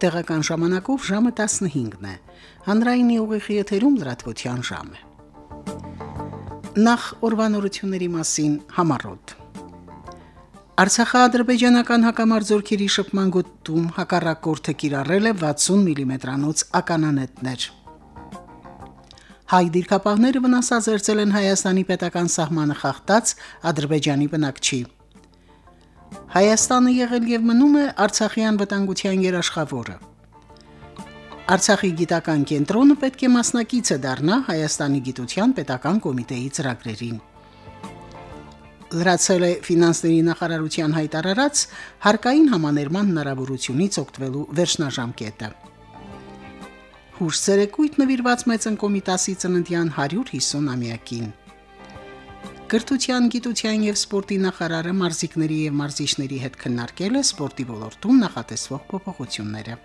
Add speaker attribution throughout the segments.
Speaker 1: Տեղական ժամանակով ժամը 15-ն է։ Հանրայինի ուղիղ եթերում լրատվության ժամ է։ Նախ ուրվանորությունների մասին համառոտ։ Արցախա-ադրբեջանական հակամարձությունների շփման գոտում հակառակորդը կիրառել է 60 մմ-անոց ականանետներ։ Հայ դիրքապահները վնասազերծել են Հայաստանի պետական սահմանը խախտած Ադրբեջանի բնակչի։ Հայաստանը եղել եւ մնում է Արցախյան վտանգության երաշխավորը։ Արցախի գիտական կենտրոնը պետք է մասնակիցը դառնա Հայաստանի գիտության պետական կոմիտեի ծրագրերին։ Լրացել է ֆինանսների նախարարության հայտարարած հարկային համաներման հնարավորությունից օգտվելու վերջնաժամկետը։ Հուշ ցերեկույթ նվիրված մեծն կոմիտասի ծննդյան 150-ամյակին։ Կրթության, գիտության եւ սպորտի նախարարը մարզիկների եւ մարզիչների հետ քննարկել է սպորտի ոլորտում նախատեսվող փոփոխությունները։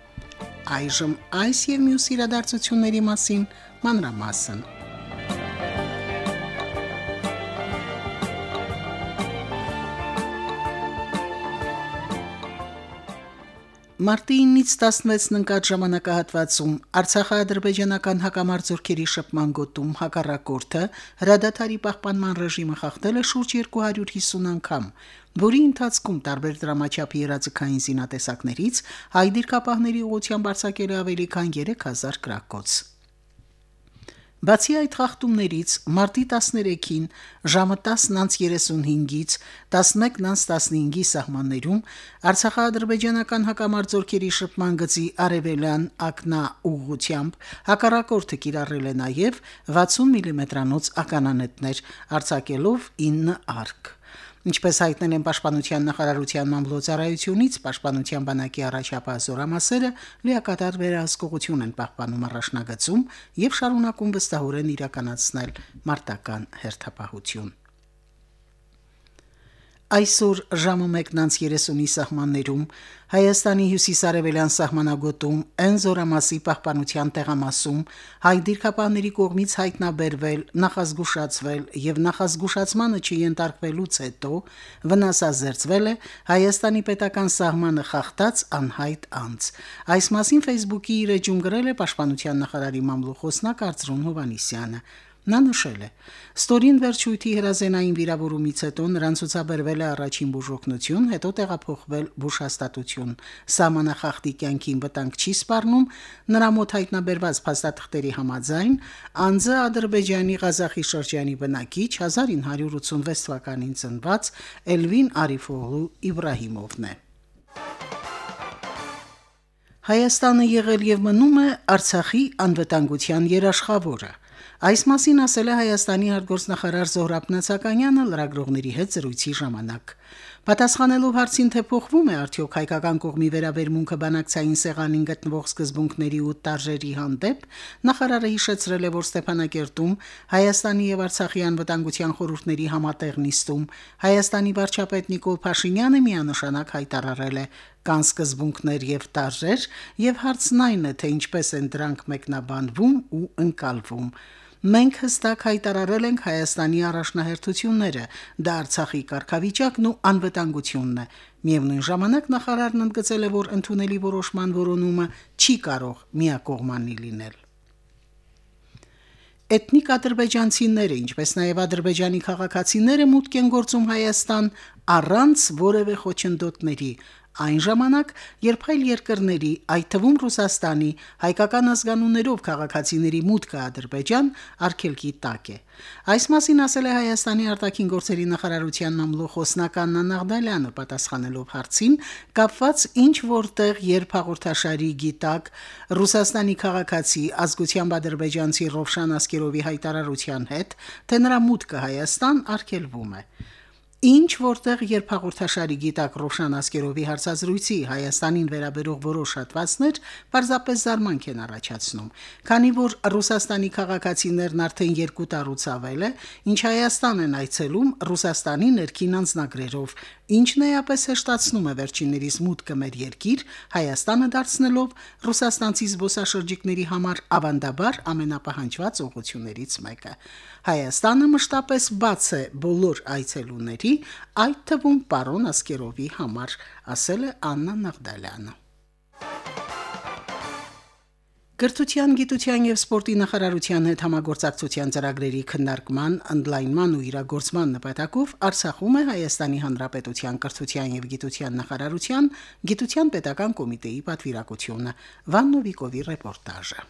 Speaker 1: Այժմ այս եւ մյուս իրադարձությունների մասին մանրամասն։ Մարտի 9-ից 16-ն ընկած ժամանակահատվածում Արցախա-ադրբեջանական հակամարտությունների շփման գոտում հակառակորդը հրադադարի պահպանման ռեժիմը խախտել է շուրջ 250 անգամ, որի ընթացքում տարբեր դրամաչափի երազկային զինատեսակներից հայ դիրքապահների ուղղությամբ արձակել ավելի քան 3000 գրակոց։ Բացի այդ խախտումներից մարտի 13-ին ժամը 10:35-ից 11:15-ի սահմաններում Արցախա-ադրբեջանական հակամարտությունների շփման գծի արևելյան ակնա ուղությամբ հակառակորդը կիրառել է նաև 60 մմ-անոց ականանետներ, արձակելով 9 արկ։ Ինչպես հայտնել են Պաշտպանության նախարարության մամլոյցարայությունից, Պաշտպանության բանակի առաջապահ զորամասերը լիակատար վերահսկողություն են պահպանում առաջնագծում եւ շարունակում վստահորեն իրականացնել մարտական հերթապահություն։ Այսօր ժամը 1:30-ի սահմաններում Հայաստանի հյուսիսարևելյան սահմանագոտում Էն զորամասի պահպանության տեղամասում հայ դիրքապահների կողմից հայտնաբերվել, նախազգուշացվել եւ նախազգուշացմանը չյենտարկվելուց հետո վնասազերծվել է Հայաստանի պետական սահմանը խախտած անհայտ անձ։ Այս մասին Facebook-ի իր էջում գրել է Պաշտպանության նախարարի մամլոխոսնակ Արծրուն Հովանիսյանը։ Նա նշել է. Ստորին վերջույթի հրազենային վիրավորումից հետո նրան ցուցաբերվել է առաջին բուժօգնություն, հետո տեղափոխվել բուժհաստատություն։ Սամանախախտի կյանքին վտանգ չի սպառնում, նրա մոտ հայտնաբերված փաստաթղթերի համաձայն անձը Ադրբեջանի Ղազախի շրջանի բնակիչ 1986 թվականին ծնված Էլվին Արիֆօղլու Իբրահիմովն է։ Հայաստանը եղել եւ մնում է Արցախի անվտանգության երաշխավորը։ Այս մասին ասել է Հայաստանի արտգործնախարար Զոհրաբ Նացականյանը լրագրողների հետ զրույցի ժամանակ։ Պատասխանելով հարցին, թե փոխվում է արդյոք հայկական կողմի վերաբերմունքը բանակցային սեղանին գտնվող սկզբունքների ու տարժերի հանդեպ, նախարարը հիշեցրել է, որ Ստեփանակերտում Հայաստանի եւ Արցախի անվտանգության խորհուրդների համատեղ նիստում Հայաստանի վարչապետ Նիկոլ Փաշինյանը միանշանակ հայտարարել է կան սկզբունքներ եւ տարժեր, եւ հարցն այն է, թե ինչպես են դրանք մեկնաբանվում ու ընկալվում։ Մենք հստակ հայտարարել ենք Հայաստանի առաջնահերթությունները, դա Արցախի կարգավիճակն ու անվտանգությունն է։ Միևնույն ժամանակ նախարարն ընդգծել է, որ ընդունելի որոշման որոնումը չի կարող միակողմանի լինել։ Էթնիկ ադրբեջանցիները, ինչպես նաև ադրբեջանի քաղաքացիները մուտք են գործում Հայաստան առանց որևէ խոչընդոտների, այն ժամանակ, երբ հայ երկրների, այդ թվում Ռուսաստանի հայկական ազգանուններով քաղաքացիների մուտքը Ադրբեջան արգելքի տակ է։ Այս մասին ասել է Հայաստանի արտաքին գործերի նախարարության մամլոխոսնական Նանաղդալյանը պատասխանելով հարցին, կապված ինչ որտեղ երբ հաղորդաշարի գիտակ Ռուսաստանի քաղաքացի ազգությամբ ադրբեջանցի Ռովշան Ասկերովի հայտարարության հետ, թե նրա մուտքը Հայաստան արգելվում է։ Ինչ որտեղ երբ հաղորդաշարի գիտակ Ռոշան Ասկերովի հարցազրույցի Հայաստանին վերաբերող որոշ հատվածներ պարզապես զարմանք են առաջացնում, քանի որ Ռուսաստանի քաղաքացիներն արդեն երկու տարուց ավել է, ինչ Հայաստան են այցելում Ռուսաստանի ներքին անձնագրերով, ինչն էապես հեշտացնում է վերջիններիս մուտքը մեր երկիր, Հայաստանը դարձնելով ռուսաստանցի զբոսաշրջիկների համար ավանդաբար ամենապահանջված ուղություններից մեկը։ Հայաստանը մշտապես բաց է բոլոր այցելուների, այդ թվում պարոն Ասկերովի համար, ասել է Աննա Նաղդալյանը։ Կրթության, գիտության եւ սպորտի նախարարության հետ համագործակցության ծրագրերի քննարկման, ընդլայնման ու իրագործման նպատակով Արցախում է Հայաստանի Հանրապետության կրթության եւ գիտության նախարարության գիտության պետական կոմիտեի պատվիրակությունը։ Վաննովիկովի ռեպորտաժը։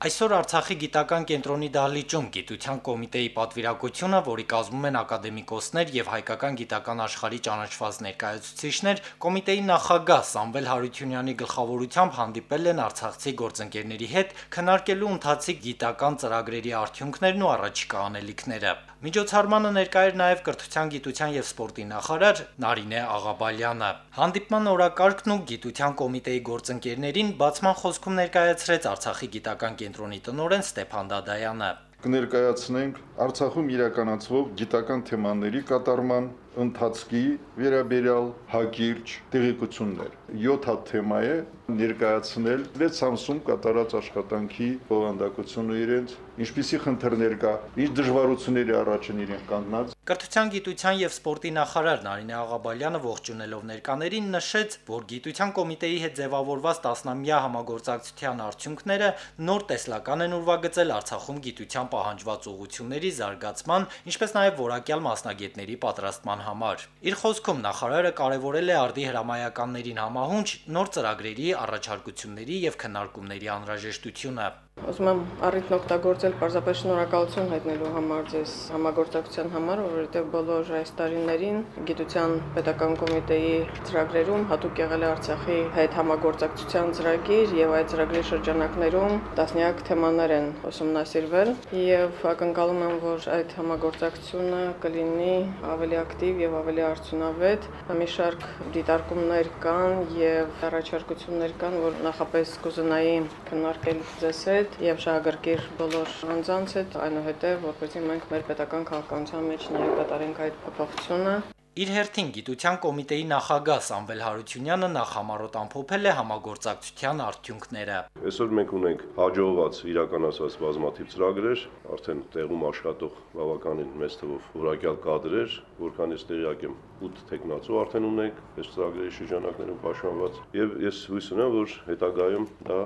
Speaker 2: Այսօր Արցախի գիտական կենտրոնի դահլիճում գիտության կոմիտեի պատվիրակությունը, որի կազմում են ակադեմիկոսներ եւ հայկական գիտական աշխարհի ճանաչված ներկայացուցիչներ, կոմիտեի նախագահ Սամվել Հարությունյանի գլխավորությամբ հանդիպել են արցախցի գործընկերների հետ քննարկելու ընթացիկ գիտական ծրագրերի արդյունքներն ու առաջիկա անելիքները։ Միջոցառմանը ներկա էր նաև կրթության, գիտության եւ սպորտի նախարար Նարինե Աղաբալյանը։ Հանդիպման օրակարգն ու գիտության կոմիտեի գործընկերներին բացման խոսքում ներկայացրեց Արցախի գիտական կենտրոնի տնօրեն Ստեփան Դադայանը
Speaker 3: կներկայացնենք Արցախում իրականացվող գիտական թեմաների կատարման ընթացքի վերաբերյալ հակիրճ տեղեկություններ։ 7 հատ թեմա է ներկայացնել 6 ամսում կատարած աշխատանքի բովանդակությունը իրենց, ինչպիսի խնդիրներ կա, ինչ դժվարությունների առաջ են իրենք կանգնած։
Speaker 2: Կրթության, գիտության եւ սպորտի նախարար Նարինե Աղաբալյանը ողջունելով ներկաներին նշեց, որ գիտության կոմիտեի հետ ձևավորված 10-ամյա համագործակցության արդյունքները նոր տեսլական են ուրվագծել Արցախում գիտության պահանջված ուղղությունների զարգացման, ինչպես նաեւ որակյալ մասնագետների պատրաստման կառավարման համար։ Իր խոսքում նախարարը կարևորել է արդի հրամայականներին համահունչ նոր ծրագրերի, առաջարկությունների եւ քննարկումների անհրաժեշտությունը։
Speaker 4: Ուզում եմ առիթն օգտագործել պարզապես շնորհակալություն հայտնելու համար ձեզ համագործակցության համար, որովհետև բոլոր այս տարիներին գիտության պետական կոմիտեի ծրագրերում հատուկ եղել է Արցախի հետ համագործակցության ծրագիր եւ այդ ծրագրի շրջանակներում տասնյակ թեմաներ են ուսումնասիրվել եւ ակնկալում եմ, որ այդ համագործակցությունը կլինի ավելի ակտիվ եւ ավելի արդյունավետ։ Մի շարք դիտարկումներ կան եւ առաջարկություններ կան, որ նախապես կուզենայի քննարկել ձեզ հետ հետ եւ շահագրգիռ բոլոր անձանց հետ, այնուհետեւ որպեսզի մենք մեր պետական քաղաքականության մեջ նաև կատարենք այդ փոփոխությունը
Speaker 2: Իր հերթին գիտության կոմիտեի նախագահ Սամվել Հարությունյանը նախամարոտ ամփոփել է համագործակցության արդյունքները։
Speaker 5: Այսօր մենք ունենք հաջողված իրականացված բազմաթիվ ծրագրեր, արդեն տեղում աշխատող բավականին մեծ թվով որակյալ կադրեր, որքանից տեղյակ եմ 8 տեխնացու արդեն ունենք այս ծրագրերի շրջանակներում պաշտպանված եւ ես հույս ունեմ, որ հետագայում դա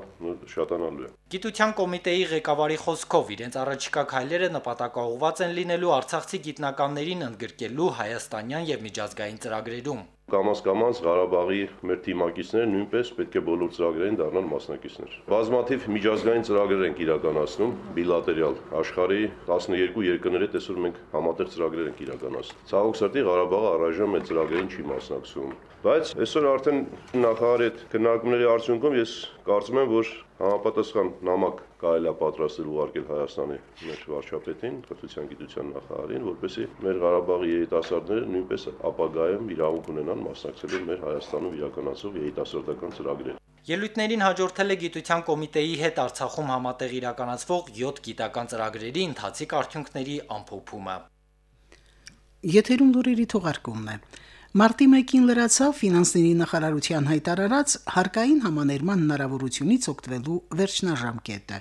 Speaker 5: շատանալու է։
Speaker 2: Գիտության կոմիտեի ղեկավարի խոսքով իրենց առաջիկա քայլերը նպատակաուղված են լինելու Արցախցի գիտնականներին ընդգրկելու հայաստանյան եւ միջազգային ծրագրերում։
Speaker 5: Կամաց-կամաց Ղարաբաղի մեր թիմակիցները նույնպես պետք է բոլոր ծրագրերին դառնան մասնակիցներ։ Բազմաթիվ միջազգային ծրագրեր ենք իրականացնում, բիլատերալ աշխարհի 12 երկրների հետ այսօր մենք համատեղ ծրագրեր ենք իրականացնում։ Ցավոք սրտի Ղարաբաղը առայժմ այդ ծրագրերին չի մասնակցում։ Բայց այսօր արդեն նախարարի հետ քննարկումների արդյունքում ես կարծում եմ, որ համապատասխան նամակ կարելի է պատրաստել ուղարկել Հայաստանի մեր վարչապետին, կրթության գիտության նախարարին, որպեսզի մեր Ղարաբաղի երիտասարդները նույնպես ապագայում իրավունք ունենան մասնակցելու մեր Հայաստանում իրականացող երիտասարդական ծրագրերին։
Speaker 2: Ելույթներին հաջորդել է գիտության կոմիտեի հետ Արցախում համատեղ իրականացվող 7 գիտական ծրագրերի ընթացիկ արդյունքների ամփոփումը։
Speaker 1: Եթերում լուրերի թողարկումն է։ Մարտի 1-ին լրացավ ֆինանսների նախարարության հայտարարած հարկային համաներման հնարավորությունից օգտվելու վերջնաժամկետը։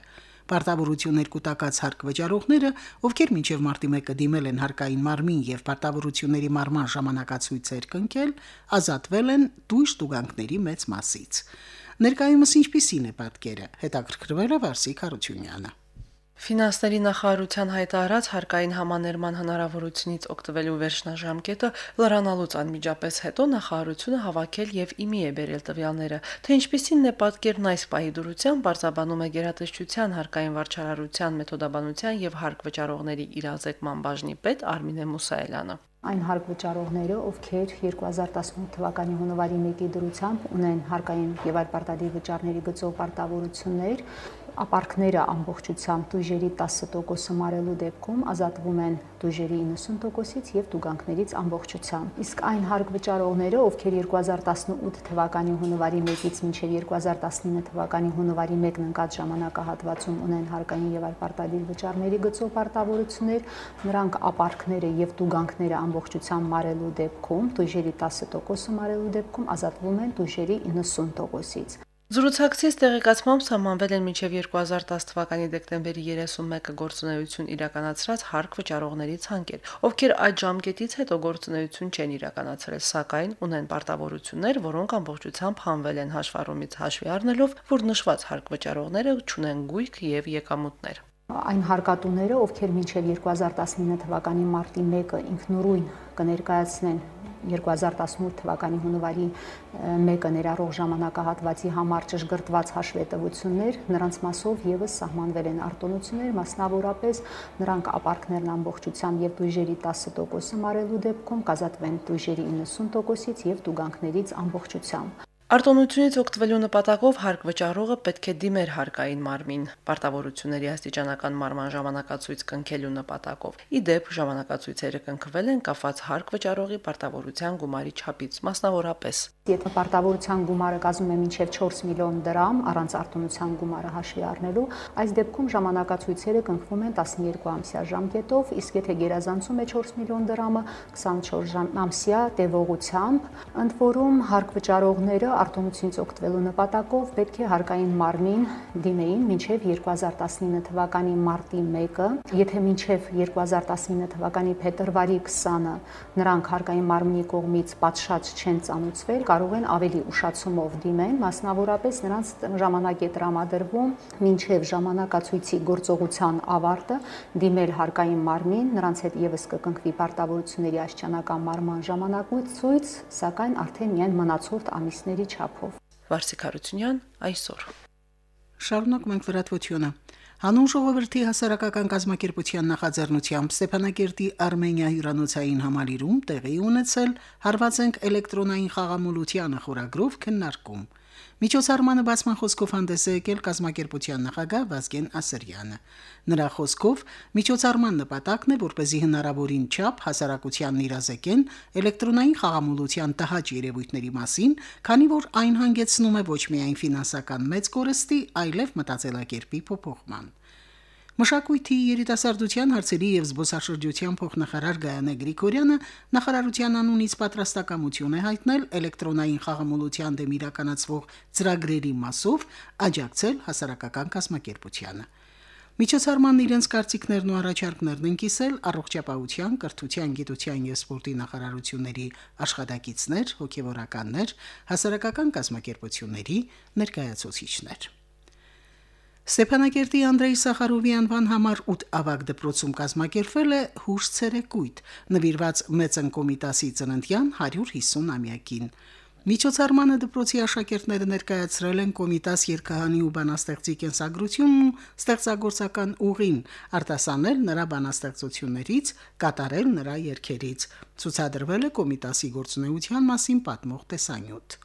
Speaker 1: Պարտավորություններ կൂട്ടակած հարկ վճարողները, ովքեր մինչև մարտի 1-ը դիմել են հարկային մարմին եւ պարտավորությունների մարման ժամանակացույցեր կնքել, ազատվել են դույժ տուգանքների մեծ մասից։ Ներկայումս ինչպիսին է պատկերը, հետաքրքրվել է Վարսիկ Հարությունյանը։
Speaker 6: Ֆինանսների նախարարության հայտարարած հարկային համաներման հնարավորությունից օգտվելու վերջնաժամկետը լրանալուց անմիջապես հետո նախարարությունը հավաքել եւ իմի է բերել տվյալները, թե ինչպիսին է պատկերն այս պահի դուրությամբ բարձաբանում է գերատեսչության հարկային վարչարարության մեթոդաբանության եւ հարկ վճարողների իրազեկման բաժնի պետ Արմինե Մուսայելյանը
Speaker 7: այն հարկ վճարողները, ովքեր 2018 թվականի հունվարի 1-ի դրությամբ ունեն հարկային եւ այլ պարտադիր վճարների գծով պարտավորություններ, ապարքները ամբողջությամբ դույժերի 10%-ը մարելու դեպքում ազատվում են դույժերի 90%-ից եւ տուգանքներից ամբողջությամբ։ Իսկ այն հարկ վճարողները, ովքեր 2018 թվականի հունվարի 1-ից մինչեւ 2019 թվականի հունվարի 1-ն ընկած ժամանակահատվածում ունեն հարկային եւ այլ պարտադիր վճարների գծով պարտավորություններ, նրանք ապարքները եւ տուգանքները ամբողջությամբ մարելու դեպքում, դույժերի 10%-ը մարելու դեպքում ազատվում են դույժերի 90%-ից։
Speaker 6: Զրուցակցից տեղեկացմամբ սահմանվել են մինչև 2010 թվականի դեկտեմբերի 31-ը գործունեություն իրականացրած հարկ վճարողների ցանկեր, ովքեր այդ ժամկետից հետո գործունեություն չեն իրականացրել, սակայն ունեն պարտավորություններ, որոնք ամբողջությամբ հանվել են հաշվառումից հաշվի առնելով, որ նշված հարկ վճարողները ունեն գույք եւ եկամուտներ
Speaker 7: այն հարկատուները, ովքեր մինչև 2019 թվականի մարտի 1-ը ինքնուրույն կներկայացնեն 2018 թվականի հունվարի 1-ը ներառող ժամանակահատվածի համար ճշգրտված հաշվետվություններ, նրանց մասով եւս սահմանվել են արտոնություններ, մասնավորապես նրանք ապարքներն ամբողջությամբ եւ դույժերի 10%-ը մարելու դեպքում կազատվեն դույժերի 90%-ից եւ տուգանքներից ամբողջությամբ։
Speaker 6: Արտոնությունից օգտվելու նպատակով հարկ վճարողը պետք է դիմեր հարկային մարմին պարտավորությունների աստիճանական մարման ժամանակացույց կնքելու նպատակով։ Ի դեպ, ժամանակացույցերը կնքվել են կապված հարկ վճարողի պարտավորության գումարի չափից, մասնավորապես
Speaker 7: Եթե պարտավորության գումարը կազմում է մինչև 4 միլիոն դրամ առանց արտոնության գումարը հաշվի առնելու, այս դեպքում ժամանակացույցերը կնքվում են 12 ամսյա ժամկետով, իսկ եթե գերազանցում է 4 միլիոն դրամը 24 ամսյա տևողությամբ, ընդ որում հարկ վճարողները արտոնությունից օգտվելու նպատակով պետք է հարկային մարմին դիմեին մինչև 2019 թվականի մարտի 1-ը, եթե մինչև 2019 թվականի փետրվարի 20-ը նրանք հարկային մարմնի կողմից պատշաճ չեն ծանուցվել, կարող են ավելի ուշացումով դիմեն, մասնավորապես նրանց ժամանակ է տրամադրվում մինչև ժամանակացույցի գործողության ավարտը դիմել հարկային մարմին, նրանց հետ եւս կկնքվի պարտավորությունների աշճանական մարման ժամանակույց, սակայն արդեն միայն մնացորդ ամիսների չափով։
Speaker 6: Վարսիկ Հարությունյան այսօր
Speaker 1: Շարունակ մենք լրատվությունը։ Հանուն ժողովրդի հասարակական կազմակերպության նախաձեռնությամբ Ստեփանակերտի Արմենիա հյուրանոցային համալիրում տեղի ունեցել հարվածենք էլեկտրոնային խաղամոլությանը խորագրով քննարկում։ Միջոցառմանը բացման խոսքով հանդես է եկել կազմակերպության նախագահ Վազգեն Ասրյանը։ Նրա խոսքով միջոցառման նպատակն է, որպեսզի հնարավորին չափ հասարակությանն իրազեկեն էլեկտրոնային խաղամոլության տհաճ երևույթների մասին, քանի որ այն հանգեցնում է ոչ միայն ֆինանսական մեծ կորստի, այլև մտածելակերպի փոփոխման։ Մշակույթի երիտասարդության հարցերի եւ զբոսաշրջության փոխնախարար Գայանե Գրիգորյանը նախարարության անունից պատրաստակամություն է հայտնել էլեկտրոնային խաղամոլության դեմ իրականացվող ծրագրերի մասով աջակցել հասարակական կազմակերպությանը։ Միջոցառմանն իրենց կարծիքներն ու առաջարկներն են կիսել առողջապահության, կրթության, գիտության եւ սպորտի նախարարությունների աշխատակիցներ, հոգեվորականներ, հասարակական կազմակերպությունների ներկայացուցիչներ։ Ստեփանակերտի Անդրեյ Սախարովի անվան համար 8 ավագ դպրոցում կազմակերպվել է հուշ ցերեկույթ, նվիրված Մեծն կոմիտասի ծննդյան 150-ամյակին։ Միջոցառմանը դպրոցի աշակերտները ներկայացրել են կոմիտաս երկհանի ու բանաստեղծի կենսագրությունն ու ստեղծագործական ուղին, արտասանել նրա բանաստեղծություններից, կատարել նրա երգերից։ Ցուցադրվել է կոմիտասի գործունեության մասին պատմող տեսանյութ։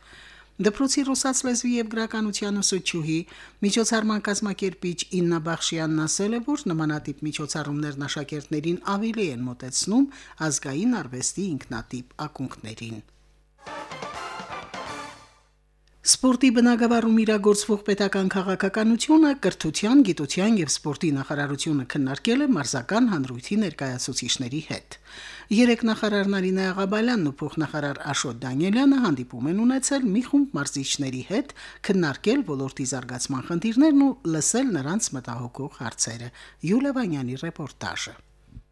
Speaker 1: Դպրոցի ռուսաց լեզվի եւ գրականության ուսուցչուհի միջոցառման կազմակերպիչ Իննա Բախշյանն ասել է, որ նմանատիպ միջոցառումներն աշակերտներին ավելի են մոտեցնում ազգային արվեստի ինքնատիպ ակունքներին։ Սպորտի բնագավառում իրագործվող պետական քաղաքականությունը կրթության, գիտության եւ սպորտի նախարարությունը քննարկել է մարզական հանրույթի ներկայացուցիչների հետ։ Երեք նախարար Նարինե Աղաբալյանն ու փոխնախարար Աշոտ Դանիելյանը հանդիպում են ունեցել մի խումբ մարզիչների հետ, քննարկել ոլորտի զարգացման խնդիրներն ու լսել նրանց մտահոգող հարցերը։ Յուլիա Վանյանի ռեպորտաժը։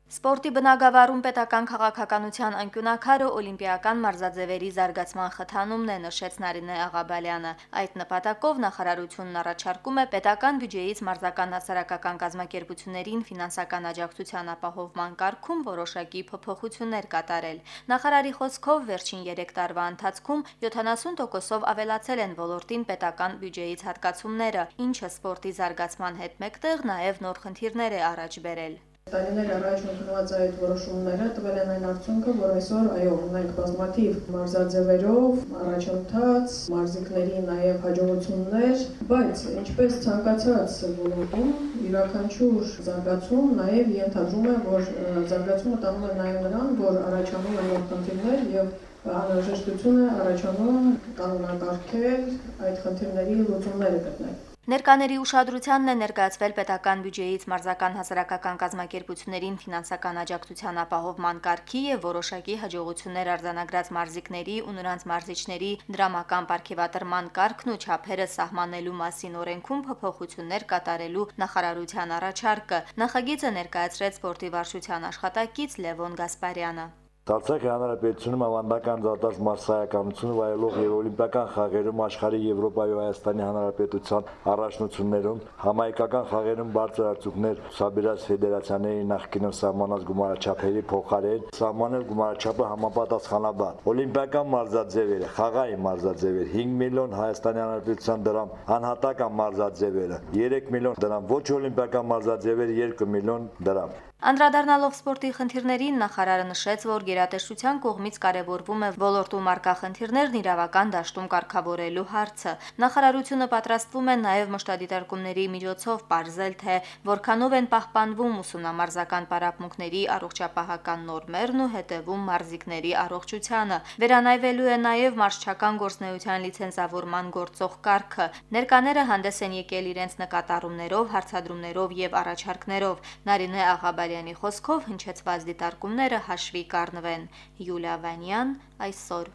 Speaker 8: Սպորտի բնագավառում պետական քաղաքականության անկյունակարը օլիմպիական մարզաձևերի զարգացման խթանումն է նշեց Նարինե Աղաբալյանը։ Այդ նպատակով նախարարությունն առաջարկում է պետական բյուջեից մարզական հասարակական կազմակերպություններին ֆինանսական աջակցության ապահովման կարգում որոշակի փոփոխություններ կատարել։ Նախարարի խոսքով վերջին 3 տարվա ընթացքում 70%-ով ավելացել են ոլորտին պետական բյուջեից հատկացումները, ինչը սպորտի զարգացման հետ մեկտեղ նաև նոր խնդիրներ է առաջ բերել։
Speaker 4: Տարիներ առաջ ընդունված այդ որոշումները տվել են այն արդյունքը, որ այսօր այո, ունենք բազմաթիվ մարզաձևերով առաջընթաց, մարզիկների նաև հաջողություններ, բայց ինչպես ցանկացած ոլորտում յուրաքանչյուր զարգացում նաև ենթադրում է, որ զարգացումը տանում է նաև նրան, որ առաջանում են խնդիրներ եւ անհրաժեշտություն է առաջանում կանոնակարգել այդ խնդիրների լուծումները գտնել։
Speaker 8: Ներկաների ուշադրությանն է ներկայացվել պետական բյուջեից մարզական հասարակական կազմակերպություններին ֆինանսական աջակցության ապահովման կարգի եւ որոշակի հաջողություններ արձանագրած մարզիկների ու նրանց մարզիչների դրամական ապարքեվատրման կարգն ու չափերը սահմանելու մասին օրենքում փոփոխություններ կատարելու նախարարության առաջարկը։ Նախագիծը ներկայացրեց սպորտի վարչության աշխատակից Լևոն Գասպարյանը։
Speaker 9: Արցախի հանրապետությունում ավանդական դատած մարսայականությունը վայելող եւ օլիմպիական խաղերում աշխարհի Եվրոպայի ու Հայաստանի հանրապետության առաջնություններում համայնքական խաղերում բարձր արդյունքներ ցաբիրած ֆեդերացիաների նախկինում սահմանած գումարաչափերի փոխարեն սահմանել գումարաչափը համապատասխանաբար։ Օլիմպիական մարզաձևերը, խաղային մարզաձևեր 5 միլիոն Հայաստանի հանրապետության դրամ, անհատական մարզաձևերը 3 միլիոն դրամ, ոչ օլիմպիական մարզաձևերը 2 միլիոն դրամ։
Speaker 8: Անդրադառնալով սպորտի խնդիրներին նախարարը նշեց, որ գերատեսչության կողմից կարևորվում է ոլորտում արկա խնդիրներն իրավական դաշտում կարգավորելու հարցը։ Նախարարությունը պատրաստվում է նաև մշտադիտարկումների միջոցով ողջել, թե որքանով են պահպանվում ուսումնամարզական պարապմունքների առողջապահական նորմերն ու հետևում մարզիկների առողջությանը։ Վերանայվելու է նաև մարզչական գործնեության լիցենզավորման գործող կարգը։ Ներկաները հանդես են եկել իրենց նկատառումներով, հարցադրումներով եւ առաջարկներով։ Նարինե Աղաբա Ղարյանի խոսքով հնչեցված դիտարկումները հաշվի կառնվեն։ Յուլիա Վանյան այսօր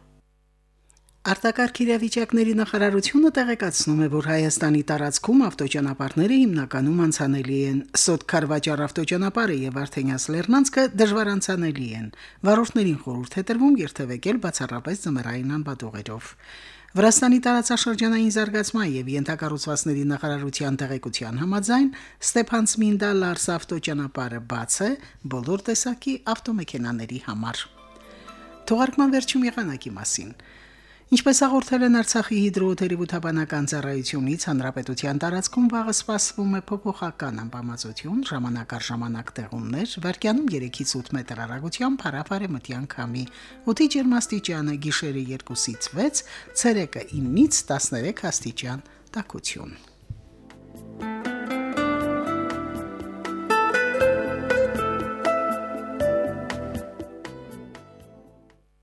Speaker 1: Արտակարգ իրավիճակների նախարարությունը տեղեկացնում է, որ Հայաստանի տարածքում ավտոճանապարհները հիմնականում անցանելի են։ Սոտ Խարվաճար ավտոճանապարհը եւ Արթենյաս Լեռնանցքը դժվար անցանելի են։ Վարորդներին խորհուրդ է տրվում երթևեկել բացառապես զմռային անբադողերով։ Վրաստանի տարածաշրջանային զարգացման եւ յենթակառուցվածքների նախարարության տեղեկության համաձայն Ստեփանցմինդա Լարս ավտոճանապարհը բաց է բոլոր տեսակի ավտոմեքենաների համար։ Թողարկման վերջում եղանակի մասին։ Ինչպես հաղորդել են Արցախի հիդրոթերապևտաբանական ծառայությունից, հանրապետության տարածքում վաղը սպասվում է փոփոխական անբավարարություն, ժամանակ առ ժամանակ տեղումներ, վարկյանում 3-ից 8 մետր հեռագությամբ հարավարը մթյան քամի։ Օդի ջերմաստիճանը գիշերը 2-ից 6, ցերեկը 9-ից 13 աստիճան տաքություն։